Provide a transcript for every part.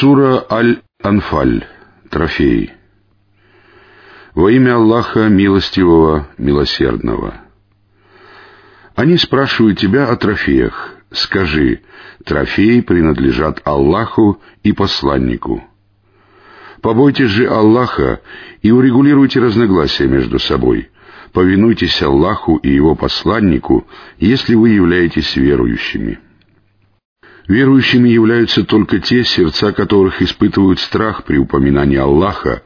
Сура Аль-Анфаль. Трофей. Во имя Аллаха Милостивого, Милосердного. Они спрашивают тебя о трофеях. Скажи, трофеи принадлежат Аллаху и посланнику. Побойтесь же Аллаха и урегулируйте разногласия между собой. Повинуйтесь Аллаху и Его посланнику, если вы являетесь верующими. Верующими являются только те, сердца которых испытывают страх при упоминании Аллаха,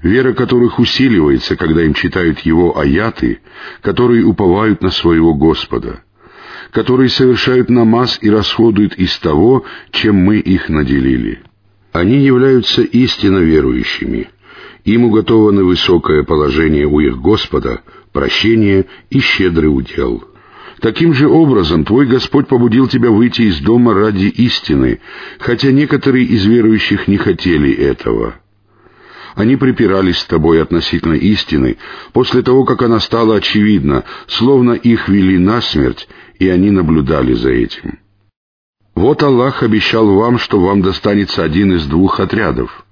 вера которых усиливается, когда им читают Его аяты, которые уповают на своего Господа, которые совершают намаз и расходуют из того, чем мы их наделили. Они являются истинно верующими. Им уготовано высокое положение у их Господа, прощение и щедрый удел. Таким же образом Твой Господь побудил тебя выйти из дома ради истины, хотя некоторые из верующих не хотели этого. Они припирались с тобой относительно истины, после того, как она стала очевидна, словно их вели на смерть, и они наблюдали за этим. Вот Аллах обещал вам, что вам достанется один из двух отрядов.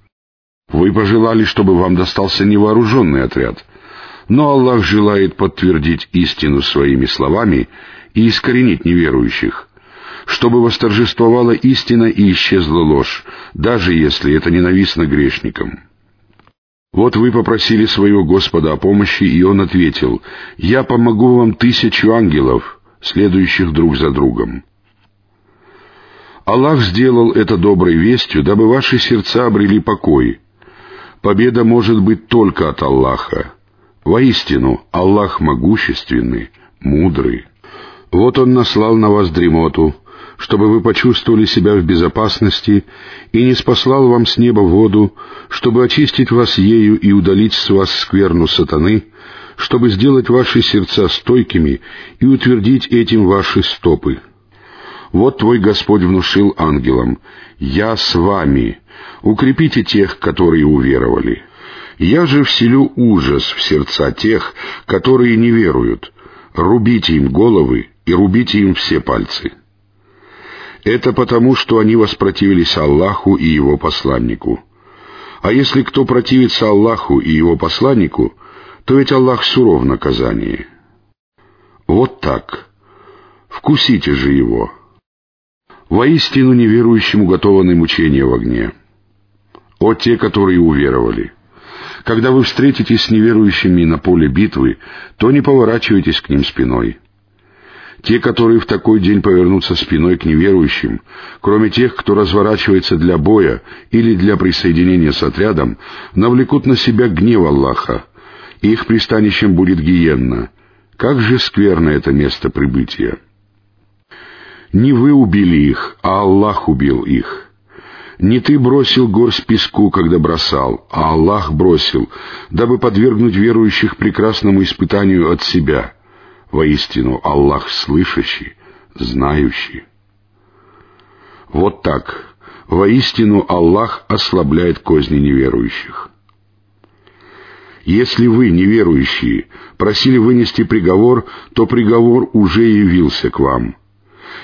Вы пожелали, чтобы вам достался невооруженный отряд — но Аллах желает подтвердить истину своими словами и искоренить неверующих, чтобы восторжествовала истина и исчезла ложь, даже если это ненавистно грешникам. Вот вы попросили своего Господа о помощи, и Он ответил, «Я помогу вам тысячу ангелов, следующих друг за другом». Аллах сделал это доброй вестью, дабы ваши сердца обрели покой. Победа может быть только от Аллаха. Воистину, Аллах могущественный, мудрый. Вот Он наслал на вас дремоту, чтобы вы почувствовали себя в безопасности, и не спаслал вам с неба воду, чтобы очистить вас ею и удалить с вас скверну сатаны, чтобы сделать ваши сердца стойкими и утвердить этим ваши стопы. Вот твой Господь внушил ангелам, «Я с вами, укрепите тех, которые уверовали». Я же вселю ужас в сердца тех, которые не веруют. Рубите им головы и рубите им все пальцы. Это потому, что они воспротивились Аллаху и Его посланнику. А если кто противится Аллаху и Его посланнику, то ведь Аллах суров в наказании. Вот так. Вкусите же его. Воистину неверующим уготованы мучения в огне. О те, которые уверовали! Когда вы встретитесь с неверующими на поле битвы, то не поворачивайтесь к ним спиной. Те, которые в такой день повернутся спиной к неверующим, кроме тех, кто разворачивается для боя или для присоединения с отрядом, навлекут на себя гнев Аллаха. Их пристанищем будет гиенна. Как же скверно это место прибытия! Не вы убили их, а Аллах убил их. Не ты бросил горсть песку, когда бросал, а Аллах бросил, дабы подвергнуть верующих прекрасному испытанию от себя. Воистину, Аллах слышащий, знающий. Вот так. Воистину, Аллах ослабляет козни неверующих. Если вы, неверующие, просили вынести приговор, то приговор уже явился к вам.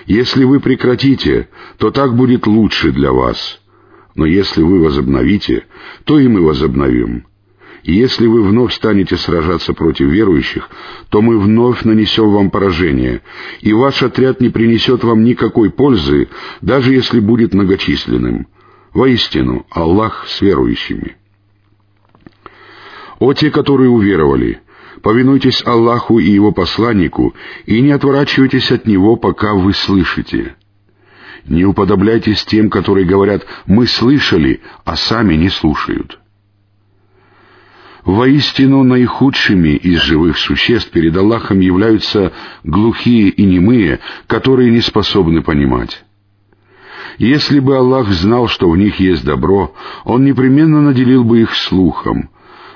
Если вы прекратите, то так будет лучше для вас. Но если вы возобновите, то и мы возобновим. И если вы вновь станете сражаться против верующих, то мы вновь нанесем вам поражение, и ваш отряд не принесет вам никакой пользы, даже если будет многочисленным. Воистину, Аллах с верующими. О те, которые уверовали, повинуйтесь Аллаху и Его посланнику, и не отворачивайтесь от Него, пока вы слышите. Не уподобляйтесь тем, которые говорят «мы слышали», а сами не слушают. Воистину наихудшими из живых существ перед Аллахом являются глухие и немые, которые не способны понимать. Если бы Аллах знал, что в них есть добро, Он непременно наделил бы их слухом,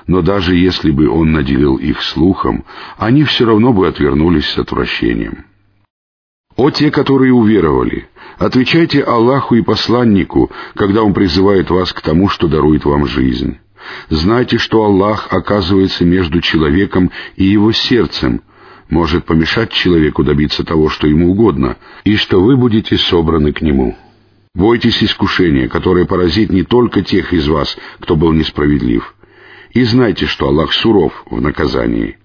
но даже если бы Он наделил их слухом, они все равно бы отвернулись с отвращением. О те, которые уверовали, отвечайте Аллаху и посланнику, когда Он призывает вас к тому, что дарует вам жизнь. Знайте, что Аллах оказывается между человеком и его сердцем, может помешать человеку добиться того, что ему угодно, и что вы будете собраны к нему. Бойтесь искушения, которое поразит не только тех из вас, кто был несправедлив, и знайте, что Аллах суров в наказании.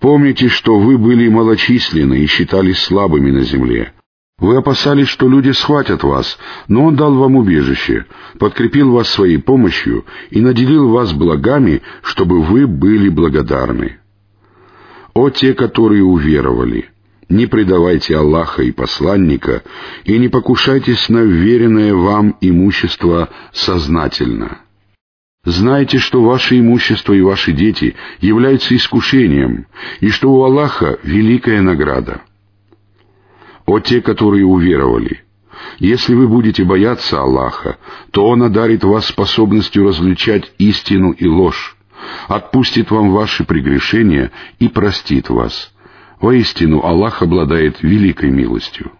Помните, что вы были малочисленны и считались слабыми на земле. Вы опасались, что люди схватят вас, но Он дал вам убежище, подкрепил вас своей помощью и наделил вас благами, чтобы вы были благодарны. О те, которые уверовали! Не предавайте Аллаха и посланника, и не покушайтесь на веренное вам имущество сознательно. Знайте, что ваше имущество и ваши дети являются искушением, и что у Аллаха великая награда. О те, которые уверовали! Если вы будете бояться Аллаха, то Он одарит вас способностью различать истину и ложь, отпустит вам ваши прегрешения и простит вас. Воистину, Аллах обладает великой милостью.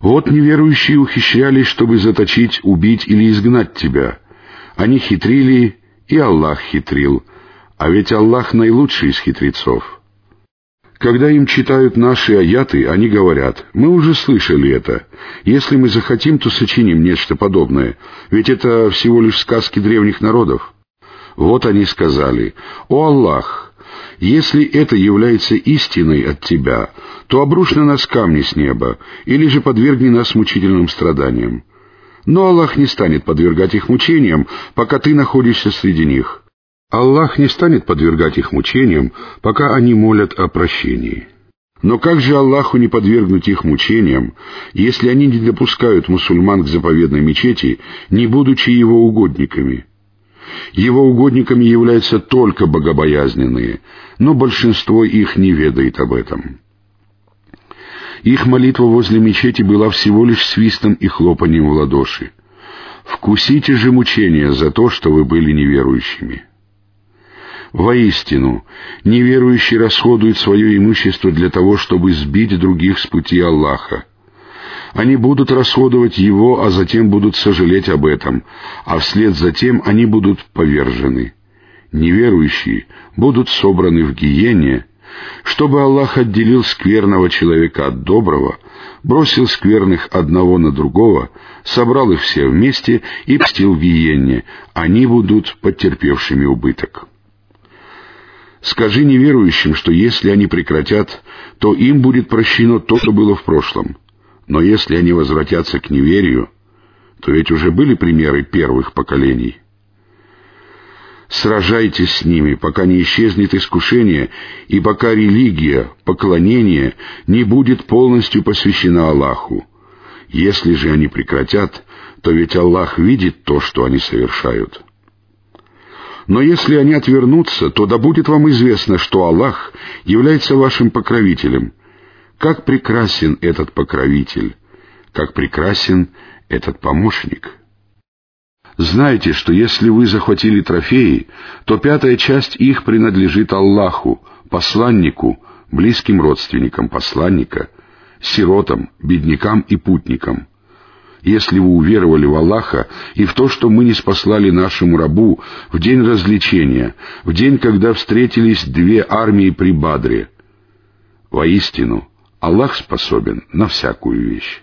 Вот неверующие ухищрялись, чтобы заточить, убить или изгнать тебя — они хитрили, и Аллах хитрил, а ведь Аллах наилучший из хитрецов. Когда им читают наши аяты, они говорят, мы уже слышали это. Если мы захотим, то сочиним нечто подобное, ведь это всего лишь сказки древних народов. Вот они сказали, «О Аллах, если это является истиной от Тебя, то обрушь на нас камни с неба, или же подвергни нас мучительным страданиям. Но Аллах не станет подвергать их мучениям, пока ты находишься среди них. Аллах не станет подвергать их мучениям, пока они молят о прощении. Но как же Аллаху не подвергнуть их мучениям, если они не допускают мусульман к заповедной мечети, не будучи его угодниками? Его угодниками являются только богобоязненные, но большинство их не ведает об этом. Их молитва возле мечети была всего лишь свистом и хлопанием в ладоши. «Вкусите же мучения за то, что вы были неверующими». Воистину, неверующие расходуют свое имущество для того, чтобы сбить других с пути Аллаха. Они будут расходовать его, а затем будут сожалеть об этом, а вслед за тем они будут повержены. Неверующие будут собраны в гиене, чтобы Аллах отделил скверного человека от доброго, бросил скверных одного на другого, собрал их все вместе и пстил в гиенне, они будут потерпевшими убыток. Скажи неверующим, что если они прекратят, то им будет прощено то, что было в прошлом. Но если они возвратятся к неверию, то ведь уже были примеры первых поколений. Сражайтесь с ними, пока не исчезнет искушение, и пока религия, поклонение не будет полностью посвящена Аллаху. Если же они прекратят, то ведь Аллах видит то, что они совершают. Но если они отвернутся, то да будет вам известно, что Аллах является вашим покровителем. Как прекрасен этот покровитель, как прекрасен этот помощник». Знайте, что если вы захватили трофеи, то пятая часть их принадлежит Аллаху, посланнику, близким родственникам посланника, сиротам, беднякам и путникам. Если вы уверовали в Аллаха и в то, что мы не спаслали нашему рабу в день развлечения, в день, когда встретились две армии при Бадре, воистину Аллах способен на всякую вещь.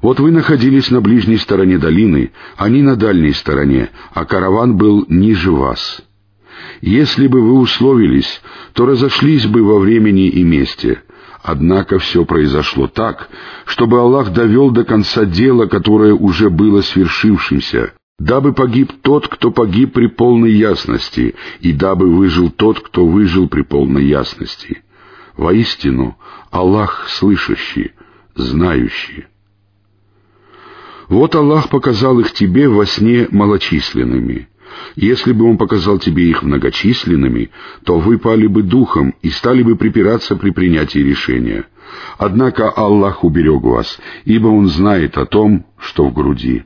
Вот вы находились на ближней стороне долины, они на дальней стороне, а караван был ниже вас. Если бы вы условились, то разошлись бы во времени и месте. Однако все произошло так, чтобы Аллах довел до конца дело, которое уже было свершившимся, дабы погиб тот, кто погиб при полной ясности, и дабы выжил тот, кто выжил при полной ясности. Воистину, Аллах слышащий, знающий. Вот Аллах показал их тебе во сне малочисленными. Если бы Он показал тебе их многочисленными, то вы пали бы духом и стали бы припираться при принятии решения. Однако Аллах уберег вас, ибо Он знает о том, что в груди.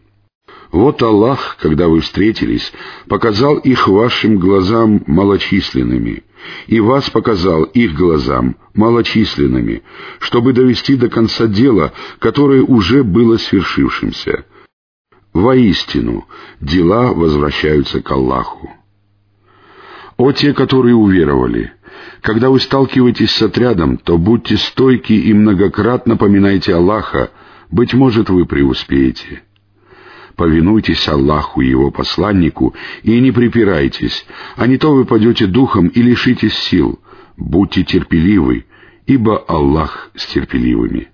Вот Аллах, когда вы встретились, показал их вашим глазам малочисленными, и вас показал их глазам малочисленными, чтобы довести до конца дело, которое уже было свершившимся. Воистину, дела возвращаются к Аллаху. О те, которые уверовали! Когда вы сталкиваетесь с отрядом, то будьте стойки и многократно поминайте Аллаха, Быть может, вы преуспеете. Повинуйтесь Аллаху и Его посланнику и не припирайтесь, а не то вы падете духом и лишитесь сил. Будьте терпеливы, ибо Аллах с терпеливыми.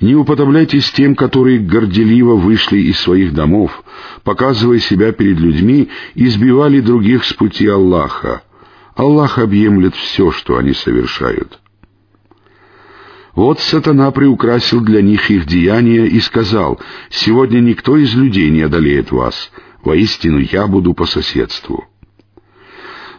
Не уподобляйтесь тем, которые горделиво вышли из своих домов, показывая себя перед людьми и сбивали других с пути Аллаха. Аллах объемлет все, что они совершают. Вот сатана приукрасил для них их деяния и сказал, «Сегодня никто из людей не одолеет вас, воистину я буду по соседству».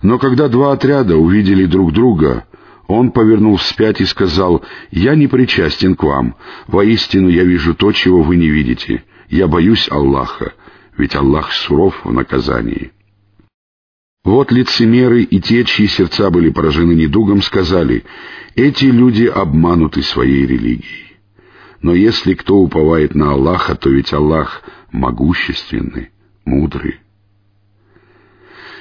Но когда два отряда увидели друг друга, он повернул вспять и сказал, «Я не причастен к вам. Воистину я вижу то, чего вы не видите. Я боюсь Аллаха, ведь Аллах суров в наказании». Вот лицемеры и те, чьи сердца были поражены недугом, сказали, «Эти люди обмануты своей религией». Но если кто уповает на Аллаха, то ведь Аллах могущественный, мудрый.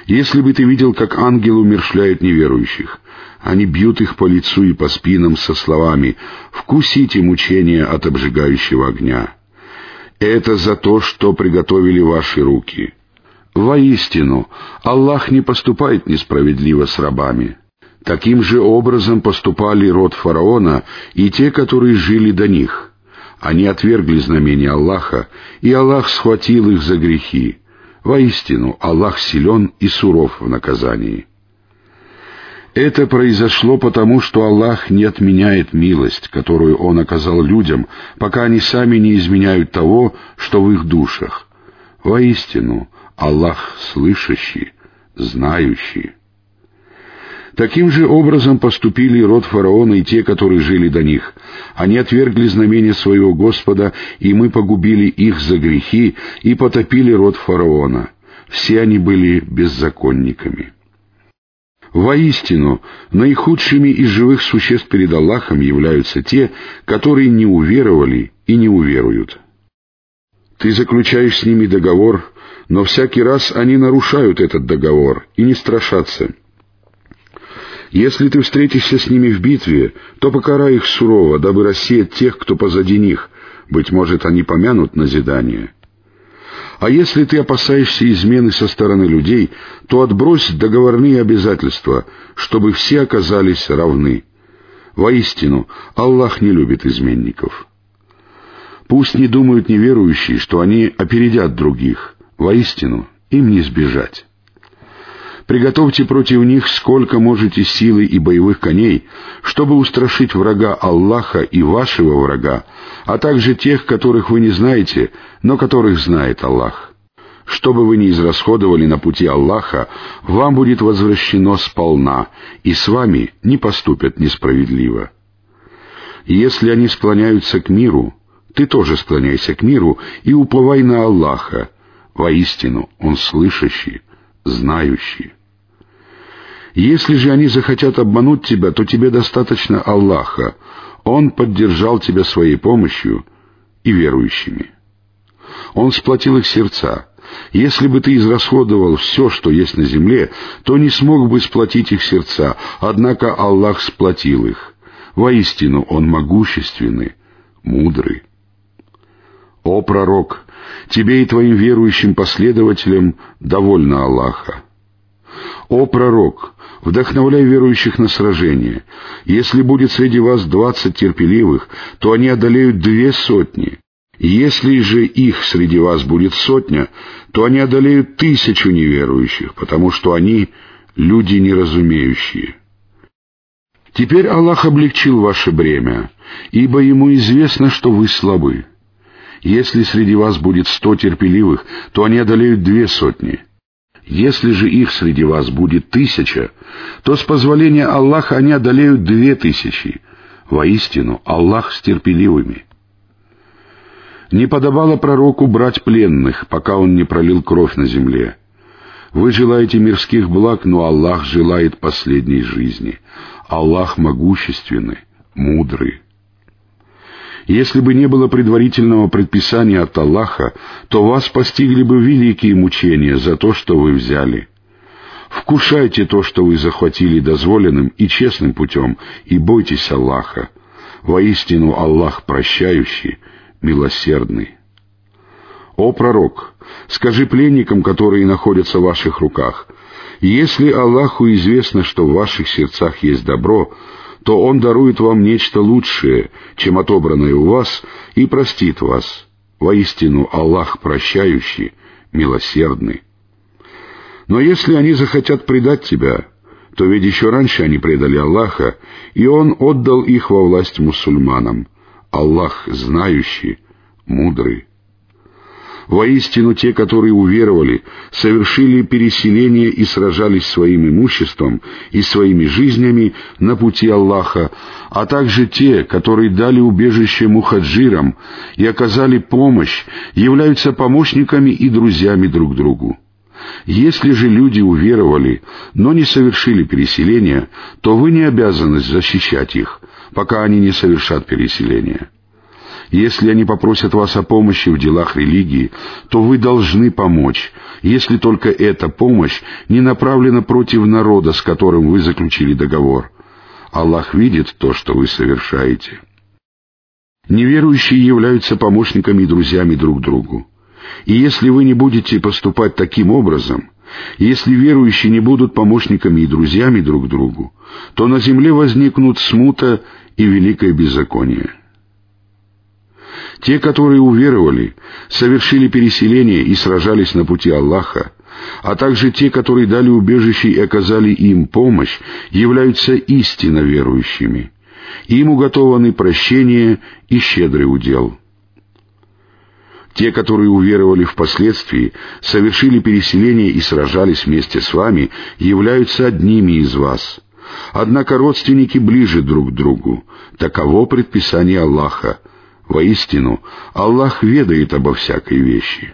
Если бы ты видел, как ангелы умершляют неверующих, они бьют их по лицу и по спинам со словами «Вкусите мучения от обжигающего огня». Это за то, что приготовили ваши руки. Воистину, Аллах не поступает несправедливо с рабами. Таким же образом поступали род фараона и те, которые жили до них. Они отвергли знамения Аллаха, и Аллах схватил их за грехи. Воистину, Аллах силен и суров в наказании. Это произошло потому, что Аллах не отменяет милость, которую Он оказал людям, пока они сами не изменяют того, что в их душах. Воистину, Аллах слышащий, знающий. Таким же образом поступили род фараона и те, которые жили до них. Они отвергли знамения своего Господа, и мы погубили их за грехи и потопили род фараона. Все они были беззаконниками. Воистину, наихудшими из живых существ перед Аллахом являются те, которые не уверовали и не уверуют. Ты заключаешь с ними договор, но всякий раз они нарушают этот договор и не страшатся — если ты встретишься с ними в битве, то покарай их сурово, дабы рассеять тех, кто позади них. Быть может, они помянут назидание. А если ты опасаешься измены со стороны людей, то отбрось договорные обязательства, чтобы все оказались равны. Воистину, Аллах не любит изменников. Пусть не думают неверующие, что они опередят других. Воистину, им не сбежать. Приготовьте против них сколько можете силы и боевых коней, чтобы устрашить врага Аллаха и вашего врага, а также тех, которых вы не знаете, но которых знает Аллах. Что бы вы ни израсходовали на пути Аллаха, вам будет возвращено сполна, и с вами не поступят несправедливо. если они склоняются к миру, ты тоже склоняйся к миру и уплывай на Аллаха. Воистину, Он слышащий, знающий. Если же они захотят обмануть тебя, то тебе достаточно Аллаха. Он поддержал тебя своей помощью и верующими. Он сплотил их сердца. Если бы ты израсходовал все, что есть на земле, то не смог бы сплотить их сердца, однако Аллах сплотил их. Воистину Он могущественный, мудрый. О пророк, тебе и твоим верующим последователям довольно Аллаха. О пророк, вдохновляй верующих на сражение. Если будет среди вас двадцать терпеливых, то они одолеют две сотни. Если же их среди вас будет сотня, то они одолеют тысячу неверующих, потому что они люди неразумеющие. Теперь Аллах облегчил ваше бремя, ибо Ему известно, что вы слабы. Если среди вас будет сто терпеливых, то они одолеют две сотни. Если же их среди вас будет тысяча, то с позволения Аллаха они одолеют две тысячи. Воистину, Аллах с терпеливыми. Не подобало пророку брать пленных, пока он не пролил кровь на земле. Вы желаете мирских благ, но Аллах желает последней жизни. Аллах могущественный, мудрый. Если бы не было предварительного предписания от Аллаха, то вас постигли бы великие мучения за то, что вы взяли. Вкушайте то, что вы захватили дозволенным и честным путем, и бойтесь Аллаха. Воистину Аллах прощающий, милосердный. О пророк, скажи пленникам, которые находятся в ваших руках, если Аллаху известно, что в ваших сердцах есть добро, то Он дарует вам нечто лучшее, чем отобранное у вас, и простит вас. Воистину Аллах прощающий, милосердный. Но если они захотят предать тебя, то ведь еще раньше они предали Аллаха, и Он отдал их во власть мусульманам. Аллах знающий, мудрый. Воистину те, которые уверовали, совершили переселение и сражались своим имуществом и своими жизнями на пути Аллаха, а также те, которые дали убежище мухаджирам и оказали помощь, являются помощниками и друзьями друг другу. Если же люди уверовали, но не совершили переселения, то вы не обязаны защищать их, пока они не совершат переселения. Если они попросят вас о помощи в делах религии, то вы должны помочь, если только эта помощь не направлена против народа, с которым вы заключили договор. Аллах видит то, что вы совершаете. Неверующие являются помощниками и друзьями друг другу. И если вы не будете поступать таким образом, если верующие не будут помощниками и друзьями друг другу, то на земле возникнут смута и великое беззаконие. Те, которые уверовали, совершили переселение и сражались на пути Аллаха, а также те, которые дали убежище и оказали им помощь, являются истинно верующими. Им уготованы прощение и щедрый удел. Те, которые уверовали впоследствии, совершили переселение и сражались вместе с вами, являются одними из вас. Однако родственники ближе друг к другу. Таково предписание Аллаха — Воистину, Аллах ведает обо всякой вещи.